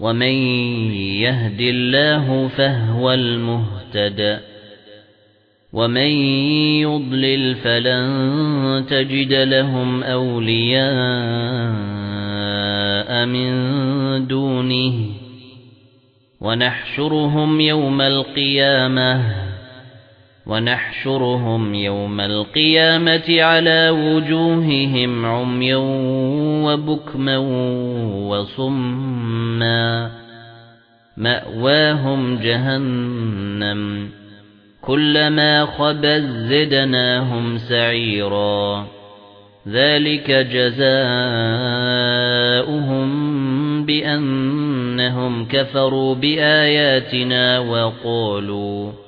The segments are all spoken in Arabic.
ومن يهد الله فهو المهتد ومن يضلل فلن تجد لهم أولياء من دونه ونحشرهم يوم القيامة ونحشرهم يوم القيامة على وجوههم عميا وبكما وصما. مأواهم جهنم. كلما خبت زدناهم سعيرا. ذلك جزاؤهم بأنهم كفروا بآياتنا وقالوا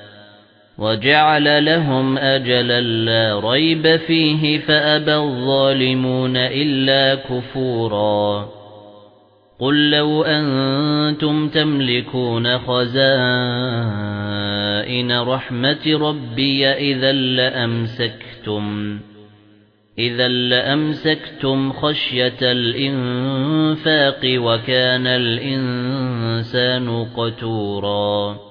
وَجَعَلَ لَهُمْ أَجَلًا لَّا رَيْبَ فِيهِ فَأَبَى الظَّالِمُونَ إِلَّا كُفُورًا. قُل لَّوْ أَنتُمْ تَمْلِكُونَ خَزَائِنَ رَحْمَةِ رَبِّي إِذًا لَّأَمْسَكْتُمْ إِذًا لَّأَمْسَكْتُمْ خَشْيَةَ الْإِنفَاقِ وَكَانَ الْإِنسَانُ قَتُورًا.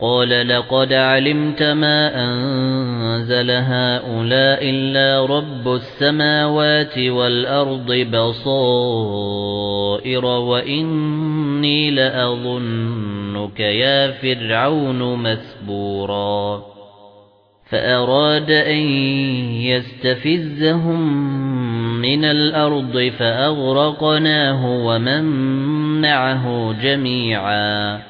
قَالَ لَقَدْ عَلِمْتَ مَا أَنزَلَ هَؤُلَاءِ إِلَّا رَبُّ السَّمَاوَاتِ وَالْأَرْضِ بَصَائِرَ وَإِنِّي لَأَظُنُّكَ يَا فِرْعَوْنُ مَثْبُورًا فَأَرَادَ أَن يَسْتَفِزَّهُم مِّنَ الْأَرْضِ فَأَغْرَقْنَاهُ وَمَن مَّعَهُ جَمِيعًا